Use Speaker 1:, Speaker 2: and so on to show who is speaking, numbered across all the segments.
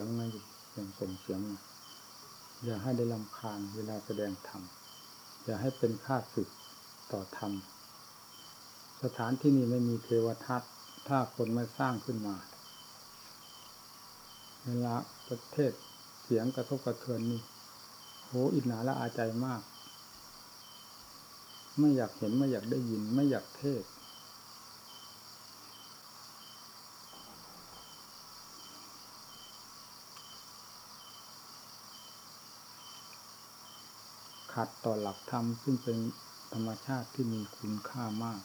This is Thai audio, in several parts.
Speaker 1: ยงนะอยู่เสียงส่งเสียงนะอย่าให้ได้ลำคาญเวลาแสดงธรรมอย่าให้เป็นค่าศึกต่อธรรมสถานที่นี้ไม่มีเทวทัตถ้าคนไม่สร้างขึ้นมาเวลาประเทศเสียงกระทบกระเทือนนี่โหอิจนาละอาใจมาก ไม่อยากเห็นไม่อยากได้ยิน ไม่อยากเทศ ขัดต่อหลักธรรมซึ่งเป็นธรรมชาติที่มีคุณค่ามาก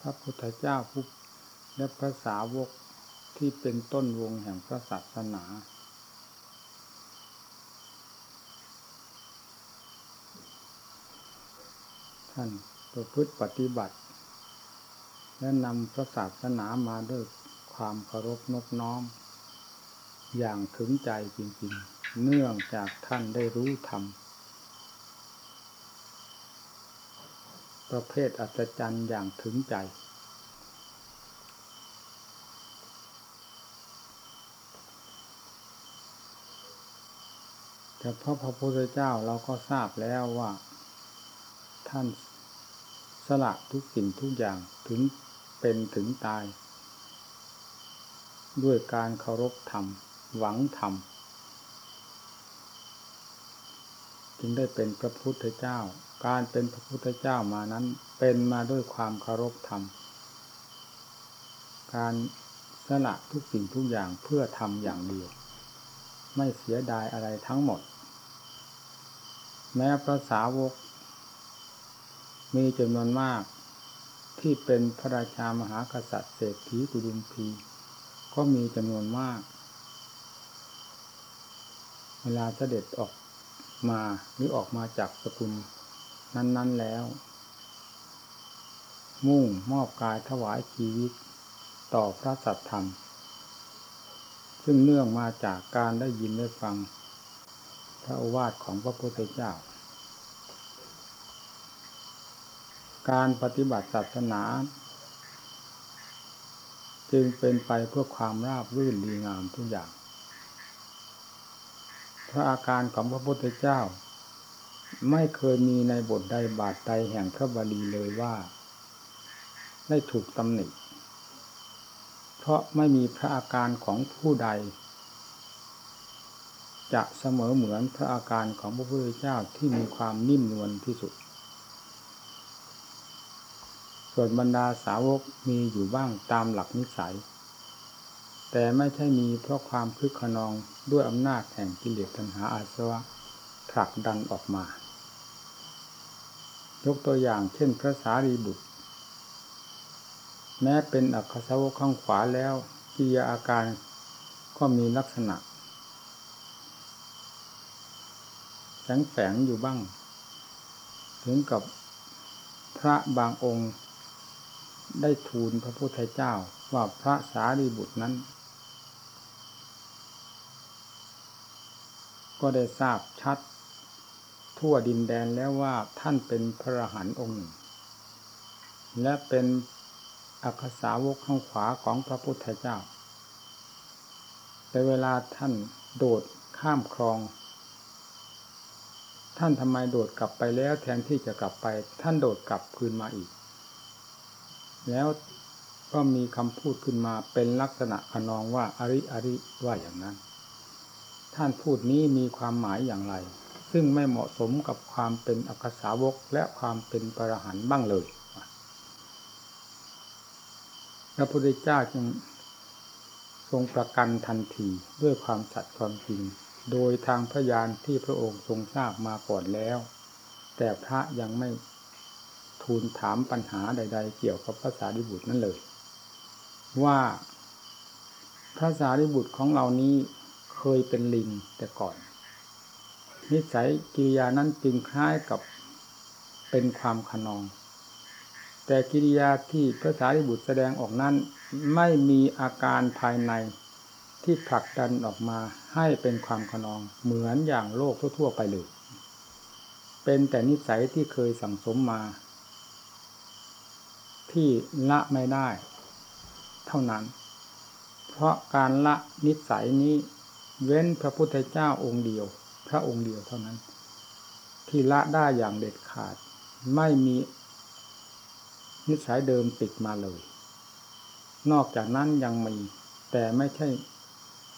Speaker 1: พระพุทธเจ้าผู้และพระสาวกที่เป็นต้นวงแห่งพระศาสนา ท่านประพฤติปฏิบัติ และนำพระศาสนามาด้วยความเคารพนบน้อม อย่างถึงใจจริงๆ เนื่องจากท่านได้รู้ธรรม ประเภทอัศจรรย์อย่างถึงใจ แต่พระพระพุทธเจ้าเราก็ทราบแล้วว่า ท่านสละทุกสิ่งทุกอย่างถึงเป็นถึงตาย ด้วยการเคารพธรรม หวังธรรมจึงได้เป็นพระพุทธเจ้า การเป็นพระพุทธเจ้ามานั้นเป็นมาด้วยความเคารพธรรม การสละทุกสิ่งทุกอย่างเพื่อทำอย่างเดียว ไม่เสียดายอะไรทั้งหมด แม้พระสาวก มีจำนวนมากที่เป็นพระราชามหากษัตริย์เศรษฐีกุดุมพี ก็มีจำนวนมาก เวลาเสด็จออกมาหรือออกมาจากสกุลนั้น ๆแล้ว มุ่งมอบกายถวายชีวิต ต่อพระสัตธรรม ซึ่งเนื่องมาจากการได้ยินได้ฟัง พระโอวาทของพระพุทธเจ้า การปฏิบัติศาสนา จึงเป็นไปเพื่อความราบรื่นดีงามทุกอย่าง พระอาการของพระพุทธเจ้า ไม่เคยมีในบทใดบาทใดแห่งพระบาลีเลยว่า ได้ถูกตำหนิ เพราะไม่มีพระอาการของผู้ใด จะเสมอเหมือนพระอาการของพระพุทธเจ้าที่มีความนิ่มนวลที่สุด ส่วนบรรดาสาวกมีอยู่บ้างตามหลักนิสัย แต่ไม่ใช่มีเพราะความคึกขนองด้วยอำนาจแห่งกิเลสตัณหาอาสวะผลักดันออกมา ยกตัวอย่างเช่นพระสารีบุตร แม้เป็นอักขสาวกข้างขวาแล้วกิยาอาการก็มีลักษณะแฝงแฝงอยู่บ้าง ถึงกับพระบางองค์ได้ทูลพระพุทธเจ้าว่าพระสารีบุตรนั้น ก็ได้ทราบชัด ทั่วดินแดนแล้วว่าท่านเป็นพระหันองค์หนึ่ง และเป็นอักษาวกข้างขวาของพระพุทธเจ้า แต่เวลาท่านโดดข้ามคลอง ท่านทำไมโดดกลับไปแล้วแทนที่จะกลับไป ท่านโดดกลับคืนมาอีก แล้วก็มีคำพูดขึ้นมาเป็นลักษณะอนองว่าอริอริว่าอย่างนั้น ท่านพูดนี้มีความหมายอย่างไร ซึ่งไม่เหมาะสมกับความเป็นอักษาวกและความเป็นปรหันบ้างเลย พระพุทธเจ้าจึงทรงประกันทันทีด้วยความสัตย์ความจริง โดยทางพยานที่พระองค์ทรงทราบมาก่อนแล้ว แต่พระยังไม่ทูลถามปัญหาใด ๆ เกี่ยวกับพระสารีบุตรนั่นเลย ว่าพระสารีบุตรของเรานี้ เคยเป็นลิงแต่ก่อน นิสัยกิริยานั้นจึงคล้ายกับเป็นความขนอง แต่กิริยาที่พระสารีบุตรแสดงออกนั้น ไม่มีอาการภายในที่ผลักดันออกมาให้เป็นความขนองเหมือนอย่างโลกทั่วๆไปเลย เป็นแต่นิสัยที่เคยสั่งสมมา ที่ละไม่ได้ เท่านั้น เพราะการละนิสัยนี้ เว้นพระพุทธเจ้าองค์เดียว พระองค์เดียวเท่านั้น ที่ละได้อย่างเด็ดขาด ไม่มีนิสัยเดิมติดมาเลย นอกจากนั้นยังมี แต่ไม่ใช่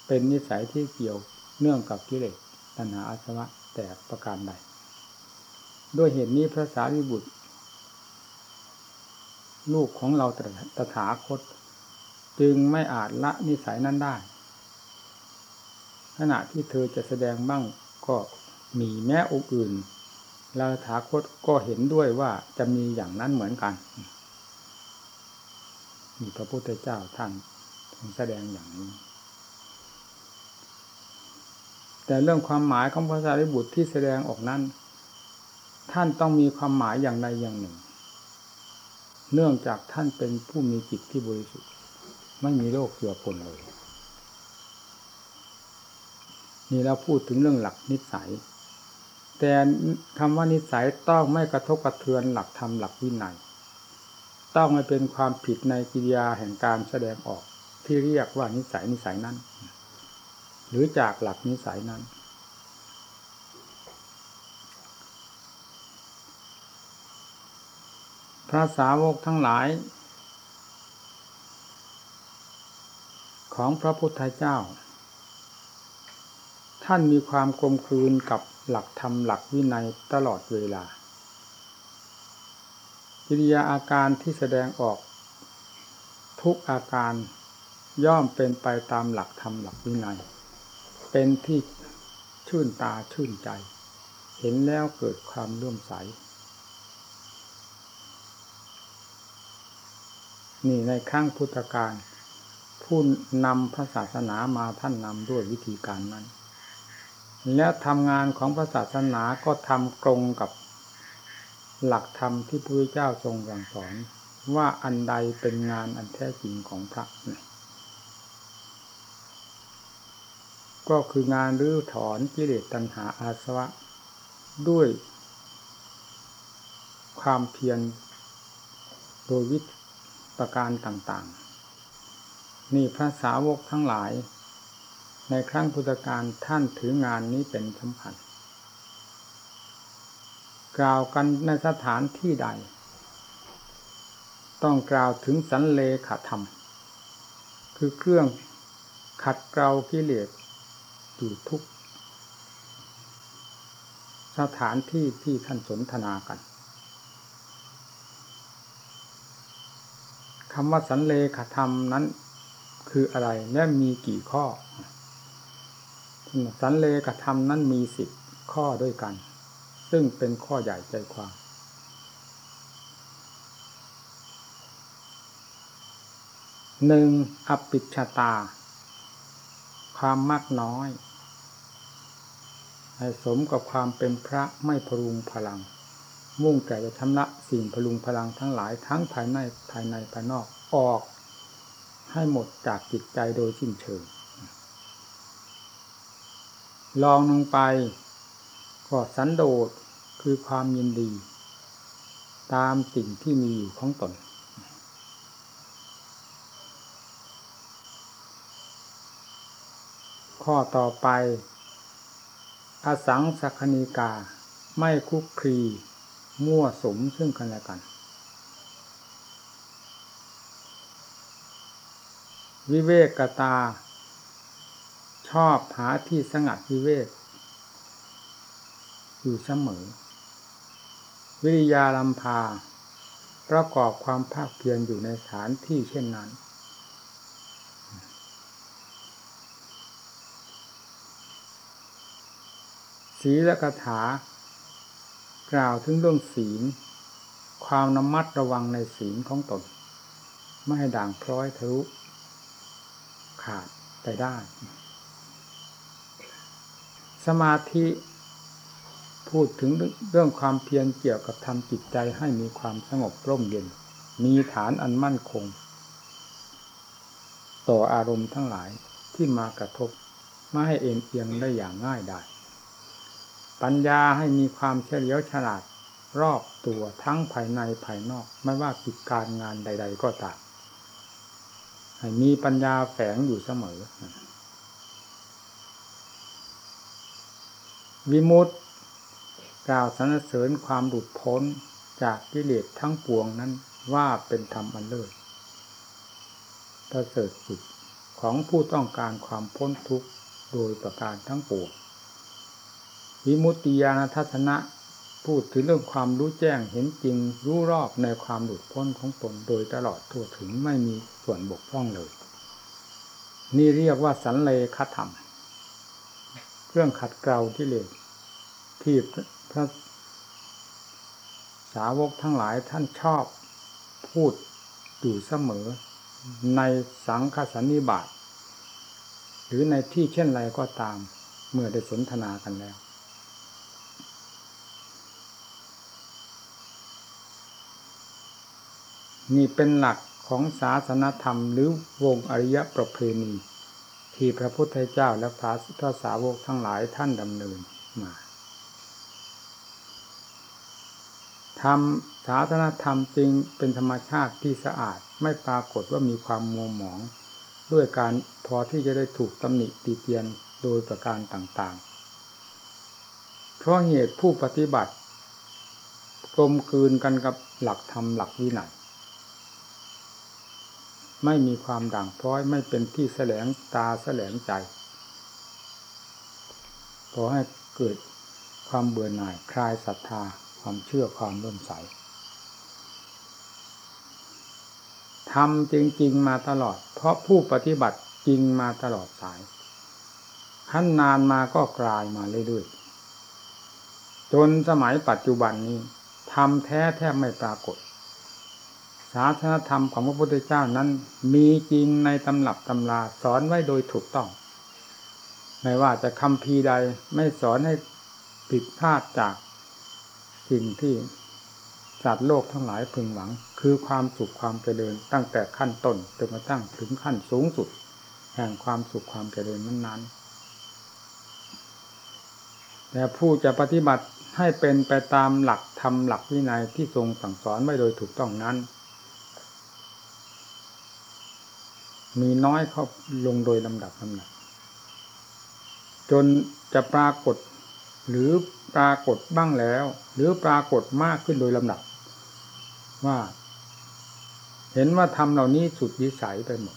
Speaker 1: เป็นนิสัยที่เกี่ยวเนื่องกับกิเลสตัณหาอาสวะแต่ประการใด ด้วยเหตุนี้พระสารีบุตร ลูกของเราตถาคต จึงไม่อาจละนิสัยนั้นได้ ขณะที่เธอจะแสดงบ้างก็มีแม้องค์อื่นเราถาคตก็เห็นด้วยว่าจะมีอย่างนั้นเหมือนกันมีพระพุทธเจ้าท่านแสดงอย่างนี้ แต่เรื่องความหมายของพระสารีบุตรที่แสดงออกนั้น ท่านต้องมีความหมายอย่างใดอย่างหนึ่ง เนื่องจากท่านเป็นผู้มีจิตที่บริสุทธิ์ ไม่มีโรคเกี่ยวปนเลย นี่เราพูดถึงเรื่องหลักนิสัย แต่คำว่านิสัยต้องไม่กระทบกระเทือนหลักธรรมหลักวินัยต้องไม่เป็นความผิดในกิริยาแห่งการแสดงออกที่เรียกว่านิสัยนิสัยนั้น หรือจากหลักนิสัยนั้น พระสาวกทั้งหลาย ของพระพุทธเจ้า ท่านมีความกลมกลืนกับหลักธรรมหลักวินัยตลอดเวลากิริยาอาการที่แสดงออก ทุกอาการย่อมเป็นไปตามหลักธรรมหลักวินัย เป็นที่ชื่นตาชื่นใจ เห็นแล้วเกิดความร่วมใส นี่ในครั้งพุทธกาลผู้นำพระศาสนามาท่านนำด้วยวิธีการนั้น และทำงานของพระศาสนาก็ทำตรงกับหลักธรรมที่พระพุทธเจ้าทรงสั่งสอน ว่าอันใดเป็นงานอันแท้จริงของพระก็คืองานรื้อถอนกิเลสตัณหาอาสวะ ด้วย ความเพียรโดยวิธีประการต่าง ๆ นี่พระสาวกทั้งหลาย ในครั้งพุทธกาลท่านถืองานนี้เป็นสำคัญ กล่าวกันในสถานที่ใด ต้องกล่าวถึงสันเลขาธรรม คือเครื่องขัดเกลากิเลสอยู่ทุกสถานที่ที่ท่านสนทนากันคำว่าสันเลขธรรมนั้นคืออะไรและมีกี่ข้อ สันเลขธรรมนั้นมีสิบข้อด้วยกัน ซึ่งเป็นข้อใหญ่ใจความ หนึ่งอปิชตา ความมากน้อยสมกับความเป็นพระไม่พรุงพลัง มุ่งแต่จะชำระสิ่งพลุงพลังทั้งหลายทั้งภายในภายในภายนอกออก ให้หมดจากจิตใจโดยสิ้นเชิง ลองลงไปก็สันโดษคือความยินดี ตามสิ่งที่มีอยู่ของตน ข้อต่อไป อสังสักนิกา ไม่คุกคีมั่วสมซึ่งกันและกัน วิเวกตา อบหาที่สงัดวิเวกอยู่เสมอ วิริยาลำพา ประกอบความภาคเพียรอยู่ในสถานที่เช่นนั้น ศีลกถากล่าวถึงเรื่องศีล ความนมัดระวังในศีลของตน ไม่ให้ด่างพร้อยทะลุขาดไปได้ สมาธิพูดถึงเรื่องความเพียรเกี่ยวกับทำจิตใจให้มีความสงบร่มเย็น มีฐานอันมั่นคง ต่ออารมณ์ทั้งหลายที่มากระทบไม่ให้เอ็นเอียงได้อย่างง่ายได้ปัญญาให้มีความเฉลียวฉลาดรอบตัวทั้งภายในภายนอก ไม่ว่ากิจการงานใด ๆ ก็ตามให้มีปัญญาแฝงอยู่เสมอ วิมุตติกล่าวสรรเสริญความหลุดพ้นจากกิเลสทั้งปวงนั้นว่าเป็นธรรมอันเลิศประเสริฐสุดของผู้ต้องการความพ้นทุกข์โดยประการทั้งปวงวิมุตติญาณทัศนะพูดถึงเรื่องความรู้แจ้งเห็นจริงรู้รอบในความหลุดพ้นของตนโดยตลอดทั่วถึงไม่มีส่วนบกพร่องเลย นี่เรียกว่าสันเลขธรรม เครื่องขัดเกลาที่เลสที่พระสาวกทั้งหลายท่านชอบพูดอยู่เสมอในสังฆสันนิบาตหรือในที่เช่นไรก็ตามเมื่อได้สนทนากันแล้ว นี่เป็นหลักของศาสนธรรมหรือวงอริยประเพณี ที่พระพุทธเจ้าและพระพระสาวกทั้งหลายท่านดำเนินมาธรรมศาสนธรรมจริงเป็นธรรมชาติที่สะอาดไม่ปรากฏว่ามีความมัวหมอง ด้วยการพอที่จะได้ถูกตำหนิตีเตียนโดยประการต่างๆ เพราะเหตุผู้ปฏิบัติกลมกลืนกันกับหลักธรรมหลักวินัย ไม่มีความด่างพร้อยไม่เป็นที่แสลงตาแสลงใจขอให้เกิดความเบื่อหน่ายคลายศรัทธาความเชื่อความเริ่มใสทำจริง ๆ มาตลอด เพราะผู้ปฏิบัติจริงมาตลอดสายขั้นนานมาก็กลายมาเรื่อยๆจนสมัยปัจจุบันนี้ทำแท้แทบไม่ปรากฏ ศาสนธรรมของพระพุทธเจ้านั้น มีจริงในตำรับตำราสอนไว้โดยถูกต้อง ไม่ว่าจะคำพีใดไม่สอนให้ผิดพลาดจากสิ่งที่สัตว์โลกทั้งหลายพึงหวัง คือความสุขความเจริญตั้งแต่ขั้นต้นจนกระทั่งถึงขั้นสูงสุด แห่งความสุขความเจริญนั้นๆ แต่ผู้จะปฏิบัติให้เป็นไปตามหลักธรรมหลักวินัยที่ทรงสั่งสอนไว้โดยถูกต้องนั้น มีน้อยเข้าลงโดยลำดับลำดับจนจะปรากฏหรือปรากฏบ้างแล้ว หรือปรากฏมากขึ้นโดยลำดับ ว่า เห็นว่าทำเหล่านี้สุดวิสัยไปหมด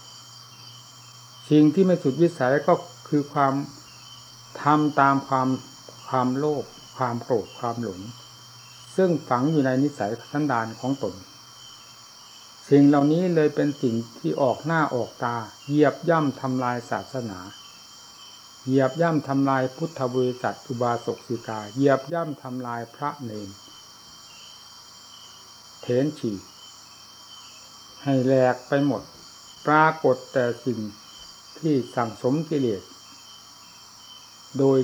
Speaker 1: สิ่งที่ไม่สุดวิสัยก็คือความทำตามความความโลภความโกรธความหลงซึ่งฝังอยู่ในนิสัยสันดานของตน สิ่งเหล่านี้เลยเป็นสิ่งที่ออกหน้าออกตา เหยียบย่ำทำลายศาสนา เหยียบย่ำทำลายพุทธบริษัทอุบาสกสิกา เหยียบย่ำทำลายพระเนรเทนฉีให้แหลกไปหมด ปรากฏแต่สิ่งที่สั่งสมกิเลส โดย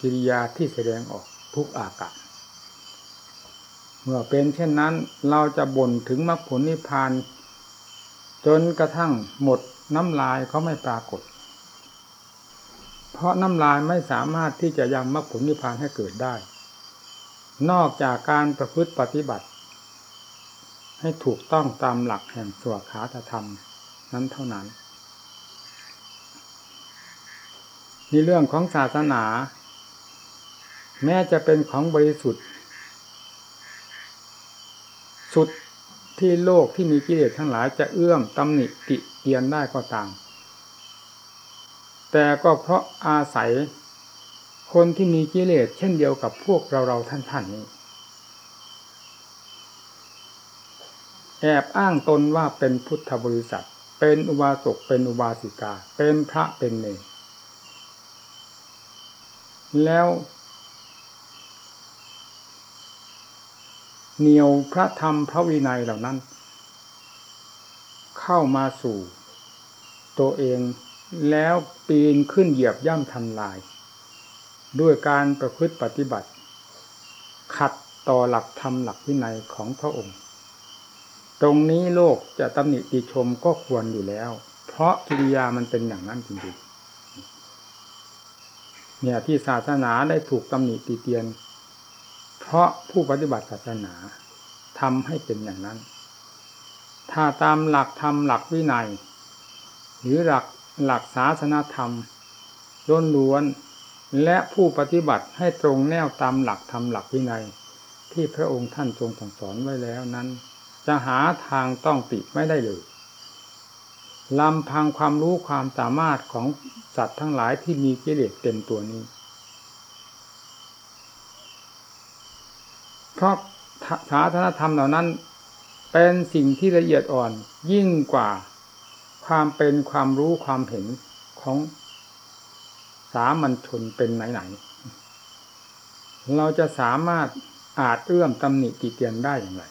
Speaker 1: กิริยาที่แสดงออกทุกอากาศ เมื่อเป็นเช่นนั้นเราจะบ่นถึงมรรคผลนิพพาน จนกระทั่งหมดน้ำลายเขาไม่ปรากฏ เพราะน้ำลายไม่สามารถที่จะยังมรรคผลนิพพานให้เกิดได้ นอกจากการประพฤติปฏิบัติ ให้ถูกต้องตามหลักแห่งสวขาธรรมนั้นเท่านั้นในเรื่องของศาสนา แม้จะเป็นของบริสุทธิ์ สุดที่โลกที่มีกิเลสทั้งหลายจะเอื้อมตำหนิติเตียนได้ก็ตาม แต่ก็เพราะอาศัยคนที่มีกิเลสเช่นเดียวกับพวกเราเราท่านท่านนี้ แอบอ้างตนว่าเป็นพุทธบริษัท เป็นอุบาสก เป็นอุบาสิกา เป็นพระเป็นเนรแล้ว เหนียวพระธรรมพระวินัยเหล่านั้น เข้ามาสู่ ตัวเองแล้วปีนขึ้นเหยียบย่ำทำลาย ด้วยการประพฤติปฏิบัติ ขัดต่อหลักธรรมหลักวินัยของพระองค์ ตรงนี้โลกจะตำหนิติชมก็ควรอยู่แล้ว เพราะกิริยามันเป็นอย่างนั้นจริงๆเนี่ยที่ศาสนาได้ถูกตำหนิติเตียน เพราะผู้ปฏิบัติศาสนาทำให้เป็นอย่างนั้น ถ้าตามหลักธรรมหลักวินัย หรือหลักหลักศาสนาธรรมล้นล้วน และผู้ปฏิบัติให้ตรงแนวตามหลักธรรมหลักวินัย ที่พระองค์ท่านทรงสั่งสอนไว้แล้วนั้น จะหาทางต้องติไม่ได้เลยลำพังความรู้ความสามารถของสัตว์ทั้งหลายที่มีกิเลสเต็มตัวนี้ เพราะศาสนธรรมเหล่านั้น เป็นสิ่งที่ละเอียดอ่อนยิ่งกว่าความเป็นความรู้ความเห็นของสามัญชนเป็นไหนๆเราจะสามารถอาจเอื้อมตำหนิติเตียนได้อย่างไร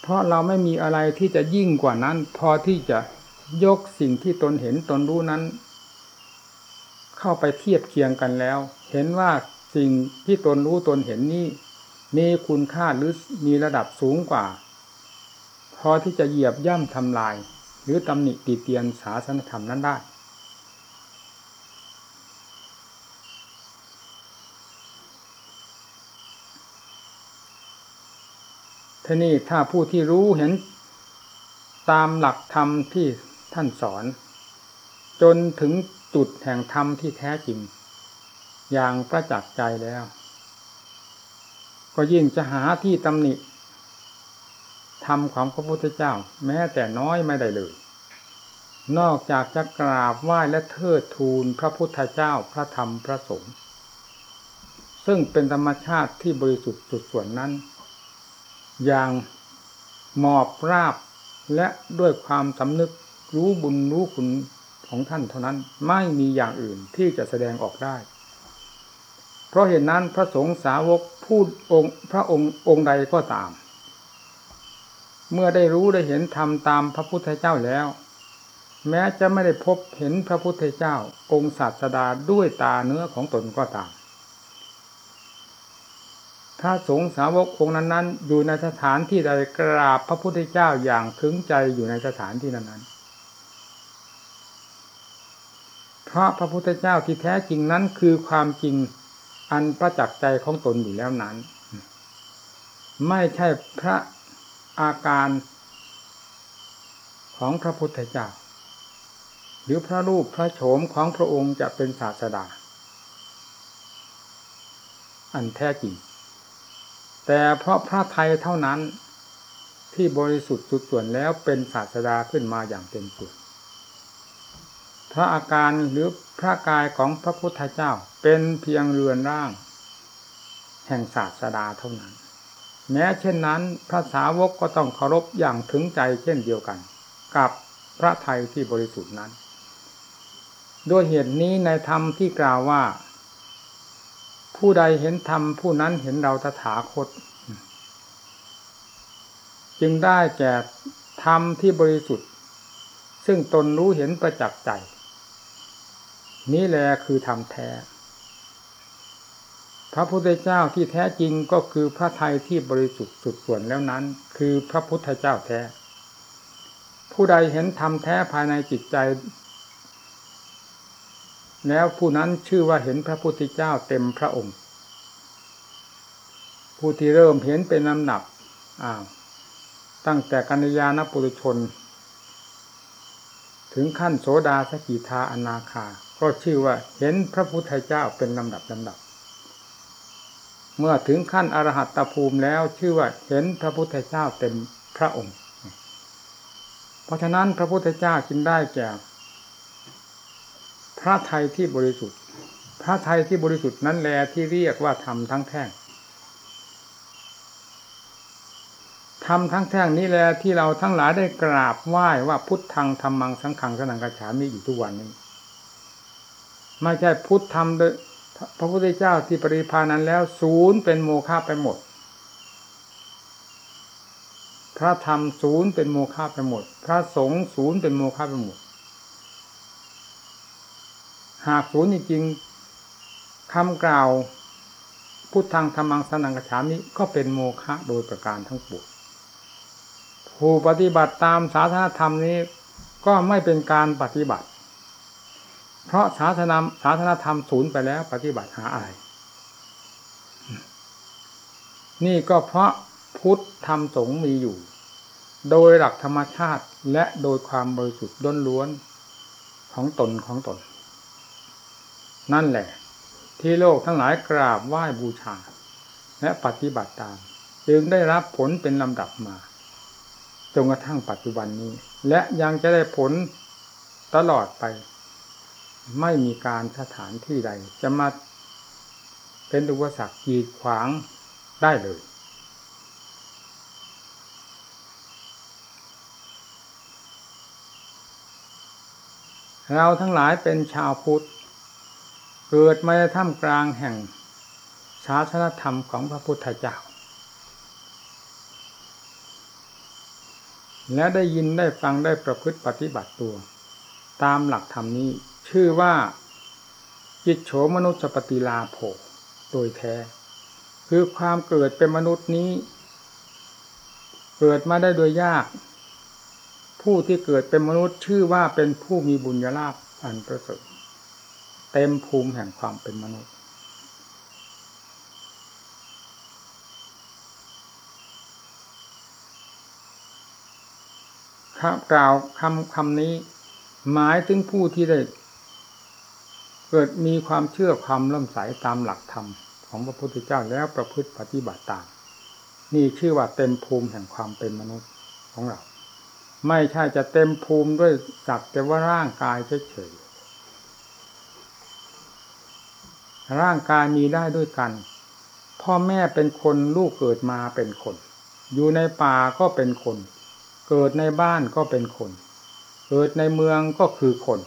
Speaker 1: เพราะเราไม่มีอะไรที่จะยิ่งกว่านั้น พอที่จะยกสิ่งที่ตนเห็นตนรู้นั้น เข้าไปเทียบเคียงกันแล้ว เห็นว่าสิ่งที่ตนรู้ตนเห็นนี้ มีคุณค่าหรือมีระดับสูงกว่า พอที่จะเหยียบย่ำทำลาย หรือตำหนิตีเตียนศาสนธรรมนั้นได้ ทีนี้ถ้าผู้ที่รู้เห็นตามหลักธรรมที่ท่านสอน จนถึงจุดแห่งธรรมที่แท้จริง อย่างประจักษ์ใจแล้ว ก็ยิ่งจะหาที่ตำหนิธรรมของพระพุทธเจ้า แม้แต่น้อยไม่ได้เลย นอกจากจะกราบไหว้และเทิดทูนพระพุทธเจ้าพระธรรมพระสงฆ์ซึ่งเป็นธรรมชาติที่บริสุทธิ์สุดส่วนนั้น อย่างหมอบราบและด้วยความสำนึกรู้บุญรู้คุณของท่านเท่านั้นไม่มีอย่างอื่นที่จะแสดงออกได้ เพราะเหตุนนั้นพระสงฆ์สาวกพูดองค์พระองค์องค์ใดก็ตาม เมื่อได้รู้ได้เห็นธรรมตามพระพุทธเจ้าแล้ว แม้จะไม่ได้พบเห็นพระพุทธเจ้า องค์ศาสดาด้วยตาเนื้อของตนก็ตาม ถ้าสงสาวกองค์นั้นๆ อยู่ในสถานที่ใดกราบพระพุทธเจ้าอย่างถึงใจอยู่ในสถานที่นั้นๆเพราะพระพุทธเจ้าที่แท้จริงนั้นคือความจริง อันประจักษ์ใจของตนอยู่แล้วนั้น ไม่ใช่พระอาการของพระพุทธเจ้า หรือพระรูปพระโฉมของพระองค์จะเป็นศาสดา อันแท้จริง แต่เพราะพระไทยเท่านั้นที่บริสุทธิ์สุดส่วนแล้วเป็นศาสดาขึ้นมาอย่างเต็มตัวพระอาการหรือ พระกายของพระพุทธเจ้าเป็นเพียงเรือนร่าง แห่งศาสดาเท่านั้น แม้เช่นนั้นพระสาวกก็ต้องเคารพอย่างถึงใจเช่นเดียวกัน กับพระไทยที่บริสุทธิ์นั้น ด้วยเหตุนี้ในธรรมที่กล่าวว่า ผู้ใดเห็นธรรมผู้นั้นเห็นเราตถาคต จึงได้แก่ธรรมที่บริสุทธิ์ ซึ่งตนรู้เห็นประจักษ์ใจ นี้แหละคือธรรมแท้ พระพุทธเจ้าที่แท้จริงก็คือพระไทยที่บริสุทธิ์สุดส่วนแล้วนั้น คือพระพุทธเจ้าแท้ ผู้ใดเห็นธรรมแท้ภายในจิตใจ แล้วผู้นั้นชื่อว่าเห็นพระพุทธเจ้าเต็มพระองค์ ผู้ที่เริ่มเห็นเป็นลำดับตั้งแต่กัญญาณปุถุชน ถึงขั้นโสดาสกิทาอนาคา ก็ชื่อว่าเห็นพระพุทธเจ้าเป็นลำดับลำดับ เมื่อถึงขั้นอรหัตตภูมิแล้วชื่อว่าเห็นพระพุทธเจ้าเต็มพระองค์ เพราะฉะนั้นพระพุทธเจ้าจึงได้แก่พระไทยที่บริสุทธิ์ พระไทยที่บริสุทธิ์นั้นแลที่เรียกว่าธรรมทั้งแท่งธรรมทั้งแท่งนี้แลที่เราทั้งหลายได้กราบไหว้ว่าพุทธังธรรมังสังขังสนังกระฉามีอยู่ทุกวันนี้ ไม่ใช่พุทธธรรมโดยพระพุทธเจ้าที่ปริพานั้นแล้วศูนย์เป็นโมฆะไปหมด พระธรรมศูนย์เป็นโมฆะไปหมด พระสงฆ์ศูนย์เป็นโมฆะไปหมด หากศูนย์จริงคำกล่าวพุทธังธรรมังสนังกระฉามิก็เป็นโมฆะโดยประการทั้งปวงผู้ปฏิบัติตามศาสนาธรรมนี้ก็ไม่เป็นการปฏิบัติ เพราะศาสนาศาสนาธรรมศูนย์ไปแล้ว ปฏิบัติหาอะไร นี่ก็เพราะพุทธธรรมสงฆ์มีอยู่ โดยหลักธรรมชาติและโดยความบริสุทธิ์ล้วนของตนของตน นั่นแหละ ที่โลกทั้งหลายกราบไหว้บูชา และปฏิบัติตาม จึงได้รับผลเป็นลำดับมาจนกระทั่งปัจจุบันนี้ และยังจะได้ผลตลอดไป ไม่มีการสถานที่ใด จะมาเป็นอุปสรรคกีดขวางได้เลย เราทั้งหลายเป็นชาวพุทธ เกิดมาในท่ามกลางแห่งศาสนธรรมของพระพุทธเจ้า และได้ยินได้ฟังได้ประพฤติปฏิบัติตัว ตามหลักธรรมนี้ ชื่อว่าจิตโฉมนุสปฏิลาโภโดยแท้ คือความเกิดเป็นมนุษย์นี้ เกิดมาได้โดยยาก ผู้ที่เกิดเป็นมนุษย์ชื่อว่าเป็นผู้มีบุญญาลาภอันประเสริฐเต็มภูมิแห่งความเป็นมนุษย์กล่าวคำคำนี้หมายถึงผู้ที่ได้ เกิดมีความเชื่อความเลื่อมใสตามหลักธรรมของพระพุทธเจ้าแล้วประพฤติปฏิบัติตาม นี่ชื่อว่าเต็มภูมิแห่งความเป็นมนุษย์ของเรา ไม่ใช่จะเต็มภูมิด้วยสักแต่ว่าร่างกายเฉยๆร่างกายมีได้ด้วยกัน พ่อแม่เป็นคนลูกเกิดมาเป็นคน อยู่ในป่าก็เป็นคน เกิดในบ้านก็เป็นคน เกิดในเมืองก็คือคน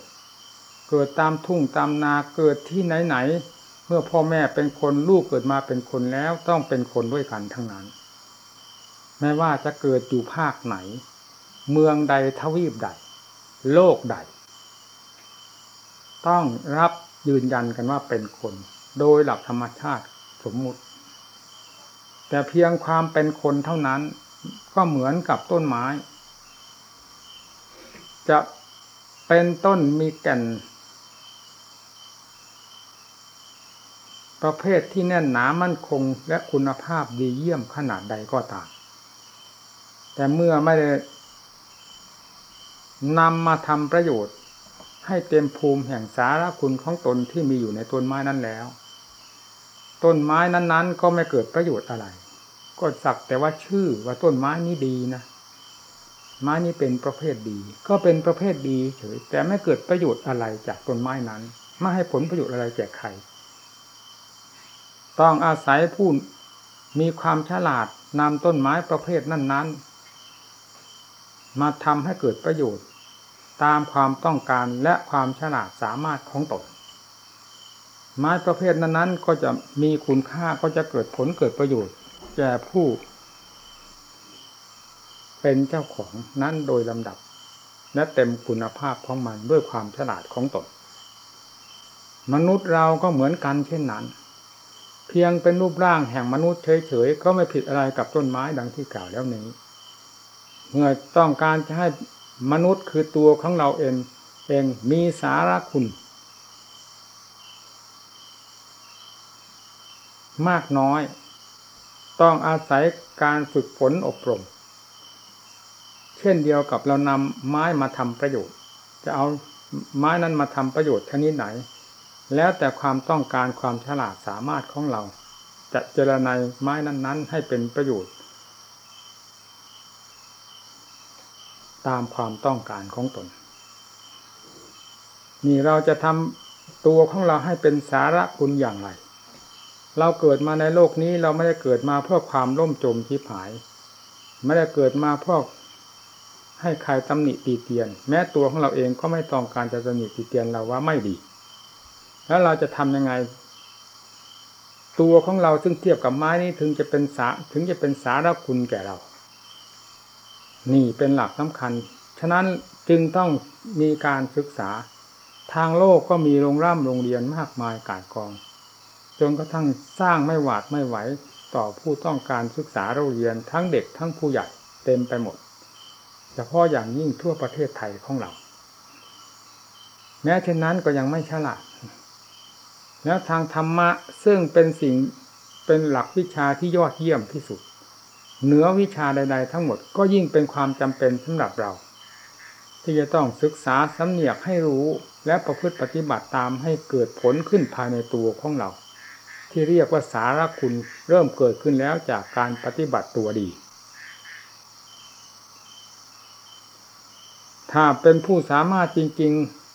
Speaker 1: เกิดตามทุ่งตามนาเกิดที่ไหนๆเมื่อพ่อแม่เป็นคนลูกเกิดมาเป็นคนแล้วต้องเป็นคนด้วยกันทั้งนั้นไม่ว่าจะเกิดอยู่ภาคไหน เมืองใดทวีปใด โลกใด ต้องรับยืนยันกันว่าเป็นคน โดยหลักธรรมชาติสมมุติ แต่เพียงความเป็นคนเท่านั้นก็เหมือนกับต้นไม้ จะเป็นต้นมีแก่น ประเภทที่แน่นหนามั่นคงและคุณภาพดีเยี่ยมขนาดใดก็ตาม แต่เมื่อไม่ได้นำมาทำประโยชน์ ให้เต็มภูมิแห่งสาระคุณของตนที่มีอยู่ในต้นไม้นั้นแล้ว ต้นไม้นั้น ๆ ก็ไม่เกิดประโยชน์อะไร ก็สักแต่ว่าชื่อว่าต้นไม้นี้ดีนะไม้นี้เป็นประเภทดี ก็เป็นประเภทดีเฉยแต่ไม่เกิดประโยชน์อะไรจากต้นไม้นั้น ไม่ให้ผลประโยชน์อะไรแก่ใคร ต้องอาศัยผู้มีความฉลาดนำต้นไม้ประเภทนั้น ๆ มาทำให้เกิดประโยชน์ ตามความต้องการและความฉลาดสามารถของตนไม้ประเภทนั้นๆ ก็จะมีคุณค่าก็จะเกิดผลเกิดประโยชน์แก่ผู้ เป็นเจ้าของนั้นโดยลำดับ และเต็มคุณภาพของมันด้วยความฉลาดของตน มนุษย์เราก็เหมือนกันเช่นนั้น เพียงเป็นรูปร่างแห่งมนุษย์เฉยๆก็ไม่ผิดอะไรกับต้นไม้ดังที่กล่าวแล้วนี้ เมื่อต้องการจะให้มนุษย์คือตัวของเราเองเองมีสาระคุณ มากน้อย ต้องอาศัยการฝึกฝนอบรม เช่นเดียวกับเรานำไม้มาทำประโยชน์ จะเอาไม้นั้นมาทำประโยชน์ชนิดไหน แล้วแต่ความต้องการความฉลาดสามารถของเรา จะเจรนายไม้นั้น ๆ ให้เป็นประโยชน์ ตามความต้องการของตน นี่เราจะทำตัวของเราให้เป็นสาระคุณอย่างไร เราเกิดมาในโลกนี้เราไม่ได้เกิดมาเพื่อความล่มจมที่ผาย ไม่ได้เกิดมาเพื่อให้ใครตำหนิตีเตียน แม้ตัวของเราเองก็ไม่ต้องการจะตำหนิตีเตียนเราว่าไม่ดี แล้วเราจะทำยังไง ตัวของเราซึ่งเทียบกับไม้นี้ถึงจะเป็นสาถึงจะเป็นสารคุณแก่เรา นี่เป็นหลักสำคัญ ฉะนั้นจึงต้องมีการศึกษา ทางโลกก็มีโรงร่ำโรงเรียนมากมายกายกอง จนกระทั่งสร้างไม่หวาดไม่ไหวต่อผู้ต้องการศึกษาเราเรียนทั้งเด็กทั้งผู้ใหญ่เต็มไปหมด เฉพาะอย่างยิ่งทั่วประเทศไทยของเรา แม้เช่นนั้นก็ยังไม่ฉลาด แล้วทางธรรมะซึ่งเป็นสิ่งเป็นหลักวิชาที่ยอดเยี่ยมที่สุด เหนือวิชาใด ๆ ทั้งหมดก็ยิ่งเป็นความจำเป็นสำหรับเรา ที่จะต้องศึกษาสำเนียกให้รู้และประพฤติปฏิบัติตามให้เกิดผลขึ้นภายในตัวของเรา ที่เรียกว่าสารคุณเริ่มเกิดขึ้นแล้วจากการปฏิบัติตัวดี ถ้าเป็นผู้สามารถจริง ๆ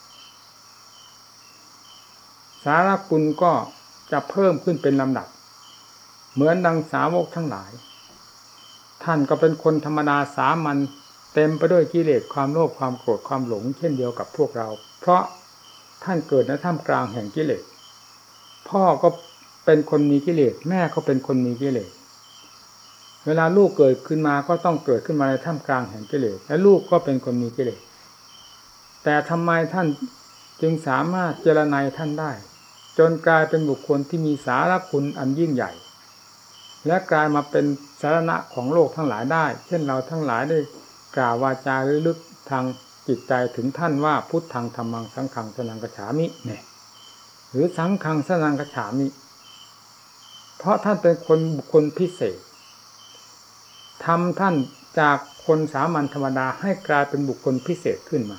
Speaker 1: สารคุณก็จะเพิ่มขึ้นเป็นลำดับ เหมือนดังสาวกทั้งหลาย ท่านก็เป็นคนธรรมดาสามัญเต็มไปด้วยกิเลสความโลภความโกรธความหลง เช่นเดียวกับพวกเรา เพราะท่านเกิดในท่ามกลางแห่งกิเลสพ่อก็เป็นคนมีกิเลสแม่ก็เป็นคนมีกิเลสเวลาลูกเกิดขึ้นมาก็ต้องเกิดขึ้นมาในท่ามกลางแห่งกิเลสและลูกก็เป็นคนมีกิเลสแต่ทำไมท่านจึงสามารถเจรนายท่านได้ จนกลายเป็นบุคคลที่มีสารคุณอันยิ่งใหญ่ และกลายมาเป็นสาระของโลกทั้งหลายได้ เช่นเราทั้งหลายได้กล่าววาจาลึกทางจิตใจถึงท่านว่าพุทธังธรรมังสังขังสนังกฉามิเนี่ยหรือสังขังสนังกฉามิ เพราะท่านเป็นคนบุคคลพิเศษทำท่านจากคนสามัญธรรมดาให้กลายเป็นบุคคลพิเศษขึ้นมา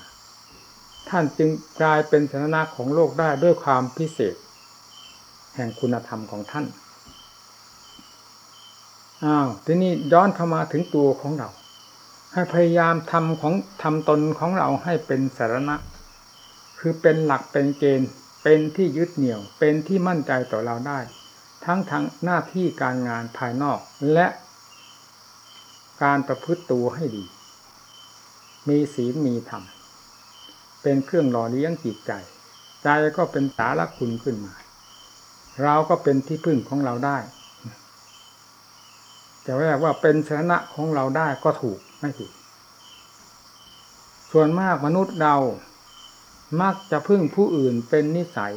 Speaker 1: ท่านจึงกลายเป็นสาระของโลกได้ด้วยความพิเศษ แห่งคุณธรรมของท่านอ้าวทีนี้ย้อนเข้ามาถึงตัวของเรา ให้พยายามทำของทำตนของเราให้เป็นสารณะ คือเป็นหลักเป็นเกณฑ์เป็นที่ยึดเหนี่ยว เป็นที่มั่นใจต่อเราได้ ทั้งทางหน้าที่การงานภายนอกและการประพฤติตัวให้ดี มีศีลมีธรรม เป็นเครื่องหล่อเลี้ยงจิตใจ ใจก็เป็นสาระคุณขึ้นมา เราก็เป็นที่พึ่งของเราได้จะเรียกว่าเป็นสาระของเราได้ก็ถูกไม่ผิดส่วนมากมนุษย์เรามักจะพึ่งผู้อื่นเป็นนิสัย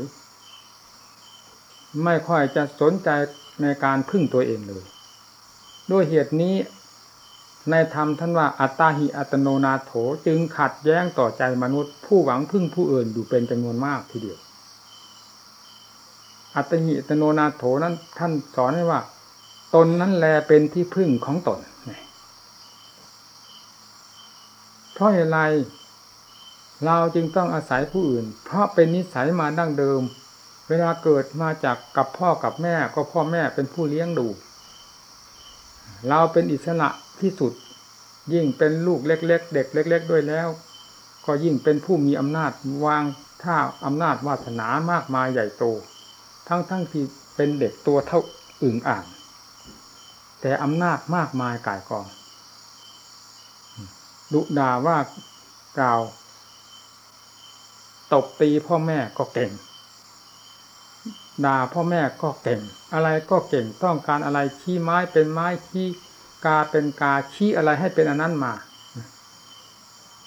Speaker 1: ไม่ค่อยจะสนใจในการพึ่งตัวเองเลย ด้วยเหตุนี้ในธรรมท่านว่าอัตตาหิอัตโนนาโถจึงขัดแย้งต่อใจมนุษย์ ผู้หวังพึ่งผู้อื่นอยู่เป็นจำนวนมากทีเดียว อัตหิอตโนนาโถนั้น ท่านสอนให้ว่า ตนนั้นแลเป็นที่พึ่งของตนเพราะเหตุไรเราจึงต้องอาศัยผู้อื่น เพราะเป็นนิสัยมาดั้งเดิม เวลาเกิดมาจากกับพ่อกับแม่ก็พ่อแม่เป็นผู้เลี้ยงดู เราเป็นอิสระที่สุด ยิ่งเป็นลูกเล็ก ๆ เด็กเล็ก ๆ ด้วยแล้ว ก็ยิ่งเป็นผู้มีอำนาจวางท่าอำนาจวาสนามากมายใหญ่โต ทั้งๆทที่เป็นเด็กตัวเท่าอึ่งอ่าง แต่อำนาจมากมายกายกองดุดาว่ากล่าว ตบตีพ่อแม่ก็เก่งด่าพ่อแม่ก็เก่ง อะไรก็เก่งต้องการอะไรชี้ไม้เป็นไม้ชี้กาเป็นกาชี้อะไรให้เป็นอันนั้นมา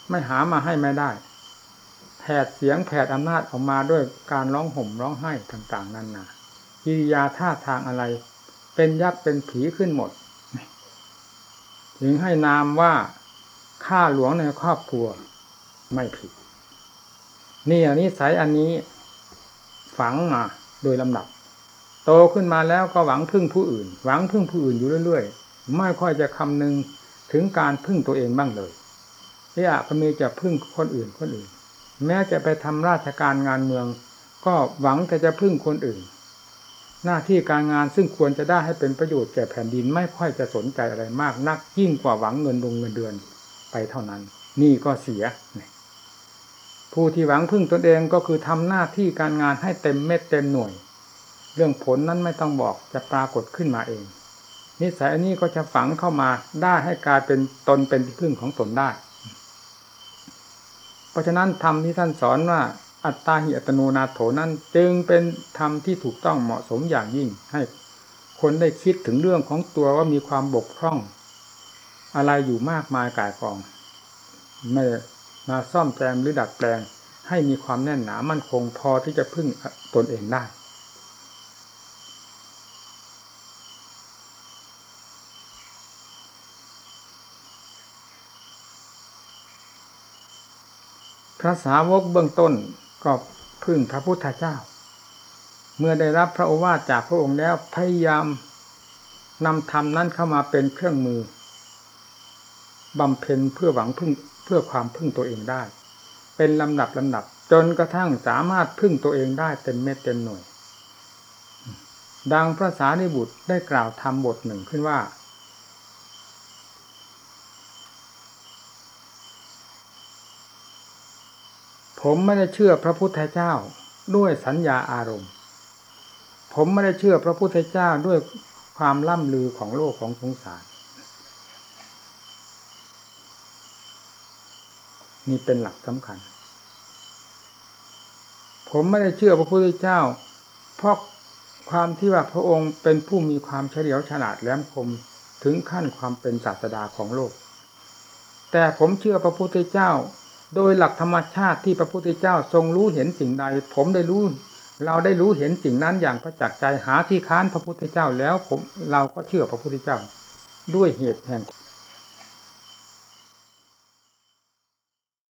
Speaker 1: ไม่หามาให้ไม่ได้ ดเสียงแผดอำนาจออกมาด้วยการร้องห่มร้องไห้ต่าง ๆนั่นนะกิริยาท่าทางอะไร เป็นยักษ์เป็นผีขึ้นหมด ถึงให้นามว่าฆ่าหลวงในครอบครัวไม่ผิด นี่อันนี้สายอันนี้ฝังมาโดยลำดับ โตขึ้นมาแล้วก็หวังพึ่งผู้อื่น หวังพึ่งผู้อื่นอยู่เรื่อยๆ ไม่ค่อยจะคำนึงถึงการพึ่งตัวเองบ้างเลยที่อาก็มีจะพึ่งคนอื่นคนอื่น แม้จะไปทำราชการงานเมือง ก็หวังแต่จะพึ่งคนอื่น หน้าที่การงานซึ่งควรจะได้ให้เป็นประโยชน์แก่แผ่นดินไม่ค่อยจะสนใจอะไรมากนัก ยิ่งกว่าหวังเงินลงเงินเดือนไปเท่านั้น นี่ก็เสีย ผู้ที่หวังพึ่งตนเองก็คือทำหน้าที่การงานให้เต็มเม็ดเต็มหน่วย เรื่องผลนั้นไม่ต้องบอกจะปรากฏขึ้นมาเองนิสัยอันนี้ก็จะฝังเข้ามาได้ให้กลายเป็นตนเป็นที่พึ่งของตนได้ เพราะฉะนั้นธรรมที่ท่านสอนว่าอัตตาหิอัตโนนาโถนั้น จึงเป็นธรรมที่ถูกต้องเหมาะสมอย่างยิ่ง ให้คนได้คิดถึงเรื่องของตัวว่ามีความบกพร่อง อะไรอยู่มากมายกายกองไม่มาซ่อมแซมหรือดัดแปลง ให้มีความแน่นหนามั่นคงพอที่จะพึ่งตนเองได้ พระสาวกเบื้องต้นก็พึ่งพระพุทธเจ้า เมื่อได้รับพระโอวาทจากพระองค์แล้วพยายามนำธรรมนั้นเข้ามาเป็นเครื่องมือบำเพ็ญเพื่อหวังพึ่งเพื่อความพึ่งตัวเองได้ เป็นลำดับลำดับ จนกระทั่งสามารถพึ่งตัวเองได้เต็มเม็ดเต็มหน่วย ดังพระสารีบุตรได้กล่าวทำบทหนึ่งขึ้นว่า ผมไม่ได้เชื่อพระพุทธเจ้าด้วยสัญญาอารมณ์ ผมไม่ได้เชื่อพระพุทธเจ้าด้วยความล่ำลือของโลกของสงสาร นี่เป็นหลักสำคัญ ผมไม่ได้เชื่อพระพุทธเจ้า เพราะความที่ว่าพระองค์เป็นผู้มีความเฉลียวฉลาดแหลมคมถึงขั้นความเป็นศาสดาของโลก แต่ผมเชื่อพระพุทธเจ้า โดยหลักธรรมชาติที่พระพุทธเจ้าทรงรู้เห็นสิ่งใด ผมได้รู้ เราได้รู้เห็นสิ่งนั้นอย่างประจักษ์ใจหาที่ค้านพระพุทธเจ้าแล้วผมเราก็เชื่อพระพุทธเจ้า ด้วยเหตุแห่ง